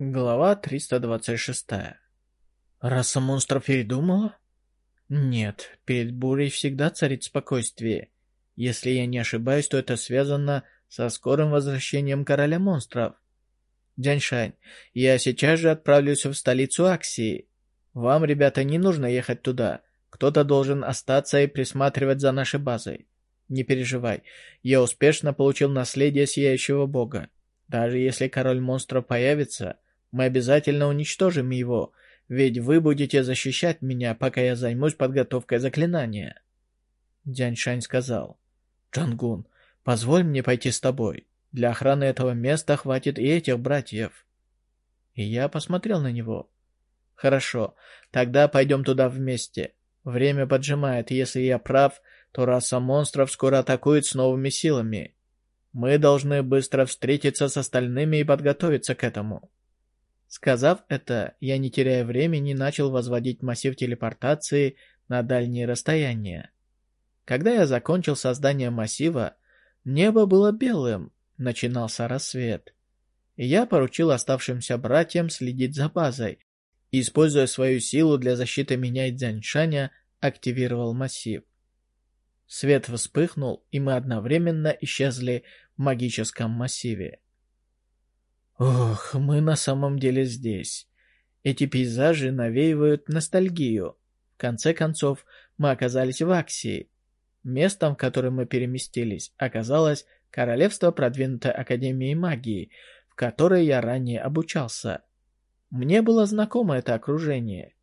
Глава 326. Раса монстров передумала? Нет, перед бурей всегда царит спокойствие. Если я не ошибаюсь, то это связано со скорым возвращением короля монстров. Дяньшань, я сейчас же отправлюсь в столицу Аксии. Вам, ребята, не нужно ехать туда. Кто-то должен остаться и присматривать за нашей базой. Не переживай, я успешно получил наследие Сияющего Бога. Даже если король монстров появится, мы обязательно уничтожим его, ведь вы будете защищать меня, пока я займусь подготовкой заклинания. Дянь Шань сказал, «Джангун, позволь мне пойти с тобой. Для охраны этого места хватит и этих братьев». И я посмотрел на него. «Хорошо, тогда пойдем туда вместе. Время поджимает, если я прав, то раса монстров скоро атакует с новыми силами. Мы должны быстро встретиться с остальными и подготовиться к этому». Сказав это, я, не теряя времени, начал возводить массив телепортации на дальние расстояния. Когда я закончил создание массива, небо было белым, начинался рассвет. я поручил оставшимся братьям следить за базой, и, используя свою силу для защиты меня и Дзяньшаня, активировал массив. Свет вспыхнул, и мы одновременно исчезли в магическом массиве. Ох, мы на самом деле здесь. Эти пейзажи навеивают ностальгию. В конце концов, мы оказались в Аксии. Местом, в которое мы переместились, оказалось Королевство продвинутой Академии Магии, в которой я ранее обучался. Мне было знакомо это окружение.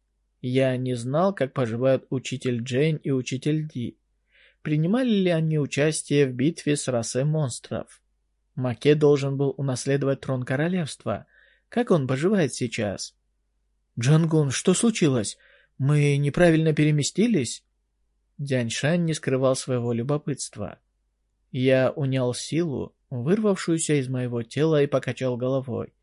Я не знал, как поживают учитель Джейн и учитель Ди. Принимали ли они участие в битве с расой монстров? Маке должен был унаследовать трон королевства. Как он поживает сейчас? «Джангун, что случилось? Мы неправильно переместились?» Дяньшань не скрывал своего любопытства. Я унял силу, вырвавшуюся из моего тела, и покачал головой.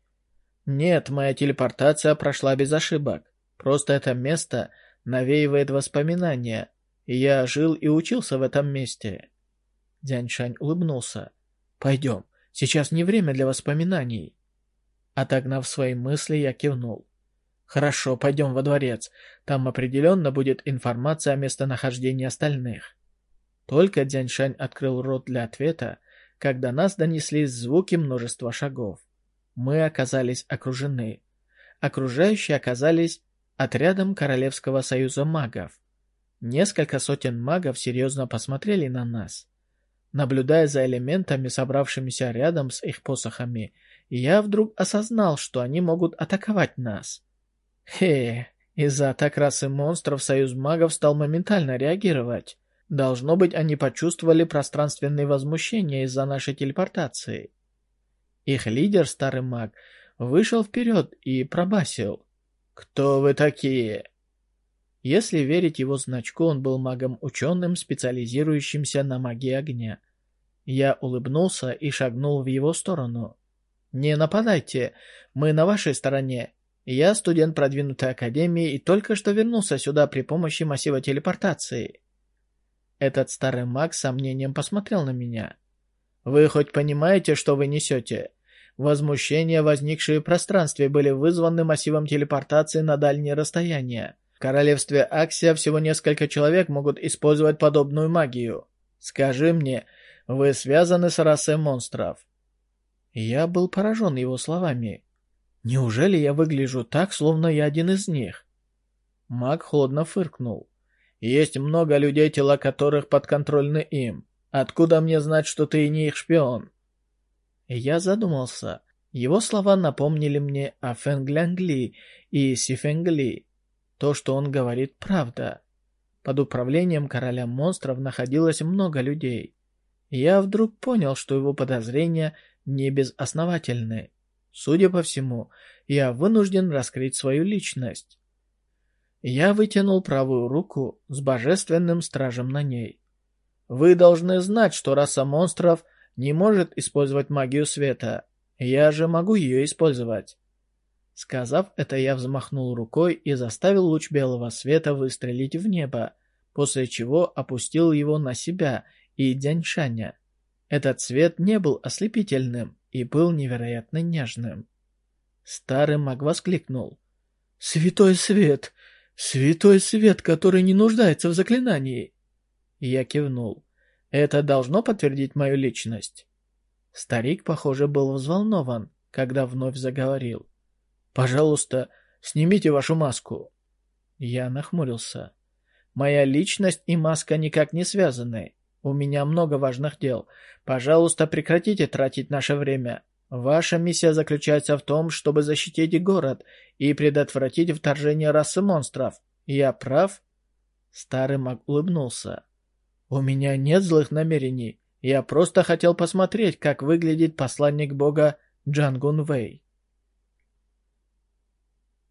«Нет, моя телепортация прошла без ошибок. Просто это место навеивает воспоминания, я жил и учился в этом месте». Дяньшань улыбнулся. «Пойдем, Сейчас не время для воспоминаний. Отогнав свои мысли, я кивнул. Хорошо, пойдем во дворец. Там определенно будет информация о местонахождении остальных. Только Дзяньшань открыл рот для ответа, когда нас донеслись звуки множества шагов. Мы оказались окружены. Окружающие оказались отрядом Королевского союза магов. Несколько сотен магов серьезно посмотрели на нас. Наблюдая за элементами, собравшимися рядом с их посохами, я вдруг осознал, что они могут атаковать нас. Хе, из-за атак расы монстров союз магов стал моментально реагировать. Должно быть, они почувствовали пространственные возмущения из-за нашей телепортации. Их лидер, старый маг, вышел вперед и пробасил. «Кто вы такие?» Если верить его значку, он был магом-ученым, специализирующимся на магии огня. Я улыбнулся и шагнул в его сторону. «Не нападайте, мы на вашей стороне. Я студент продвинутой академии и только что вернулся сюда при помощи массива телепортации». Этот старый маг с сомнением посмотрел на меня. «Вы хоть понимаете, что вы несете?» Возмущения, возникшие в пространстве, были вызваны массивом телепортации на дальние расстояния. В королевстве Аксия всего несколько человек могут использовать подобную магию. Скажи мне, вы связаны с расой монстров. Я был поражен его словами. Неужели я выгляжу так, словно я один из них? Маг холодно фыркнул. Есть много людей, тела которых подконтрольны им. Откуда мне знать, что ты не их шпион? Я задумался. Его слова напомнили мне о Фэнглянгли и Сифенгли. То, что он говорит, правда. Под управлением короля монстров находилось много людей. Я вдруг понял, что его подозрения не безосновательны. Судя по всему, я вынужден раскрыть свою личность. Я вытянул правую руку с божественным стражем на ней. Вы должны знать, что раса монстров не может использовать магию света. Я же могу ее использовать. Сказав это, я взмахнул рукой и заставил луч белого света выстрелить в небо, после чего опустил его на себя и Дяньшаня. Этот цвет не был ослепительным и был невероятно нежным. Старый маг воскликнул. «Святой свет! Святой свет, который не нуждается в заклинании!» Я кивнул. «Это должно подтвердить мою личность?» Старик, похоже, был взволнован, когда вновь заговорил. «Пожалуйста, снимите вашу маску». Я нахмурился. «Моя личность и маска никак не связаны. У меня много важных дел. Пожалуйста, прекратите тратить наше время. Ваша миссия заключается в том, чтобы защитить город и предотвратить вторжение расы монстров. Я прав?» Старый маг улыбнулся. «У меня нет злых намерений. Я просто хотел посмотреть, как выглядит посланник бога Джангун Вэй.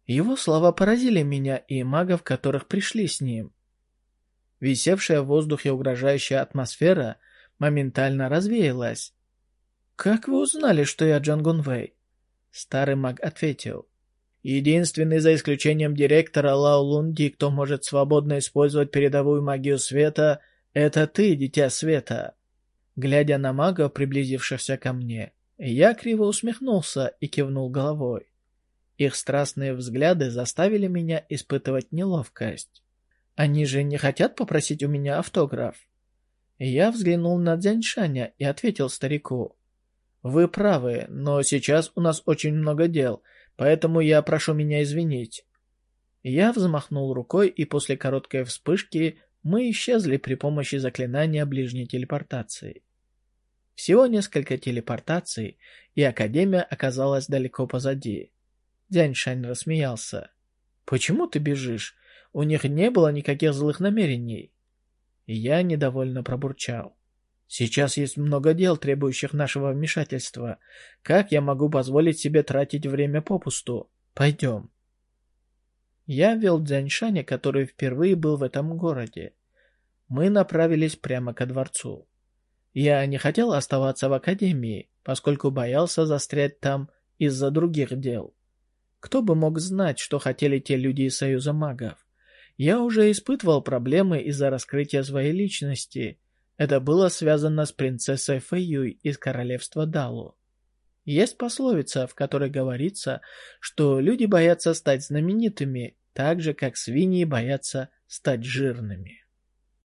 Его слова поразили меня и магов, которых пришли с ним. Висевшая в воздухе угрожающая атмосфера моментально развеялась. «Как вы узнали, что я Джангун Вэй?» Старый маг ответил. «Единственный, за исключением директора Лао Лунди, кто может свободно использовать передовую магию света, это ты, Дитя Света». Глядя на мага, приблизившихся ко мне, я криво усмехнулся и кивнул головой. Их страстные взгляды заставили меня испытывать неловкость. Они же не хотят попросить у меня автограф? Я взглянул на Дзяньшаня и ответил старику. «Вы правы, но сейчас у нас очень много дел, поэтому я прошу меня извинить». Я взмахнул рукой, и после короткой вспышки мы исчезли при помощи заклинания ближней телепортации. Всего несколько телепортаций, и Академия оказалась далеко позади. Дяньшань рассмеялся. «Почему ты бежишь? У них не было никаких злых намерений». Я недовольно пробурчал. «Сейчас есть много дел, требующих нашего вмешательства. Как я могу позволить себе тратить время попусту? Пойдем». Я вел Дзяньшаня, который впервые был в этом городе. Мы направились прямо ко дворцу. Я не хотел оставаться в академии, поскольку боялся застрять там из-за других дел. Кто бы мог знать, что хотели те люди из Союза магов? Я уже испытывал проблемы из-за раскрытия своей личности. Это было связано с принцессой Фэйюй из королевства Далу. Есть пословица, в которой говорится, что люди боятся стать знаменитыми, так же, как свиньи боятся стать жирными.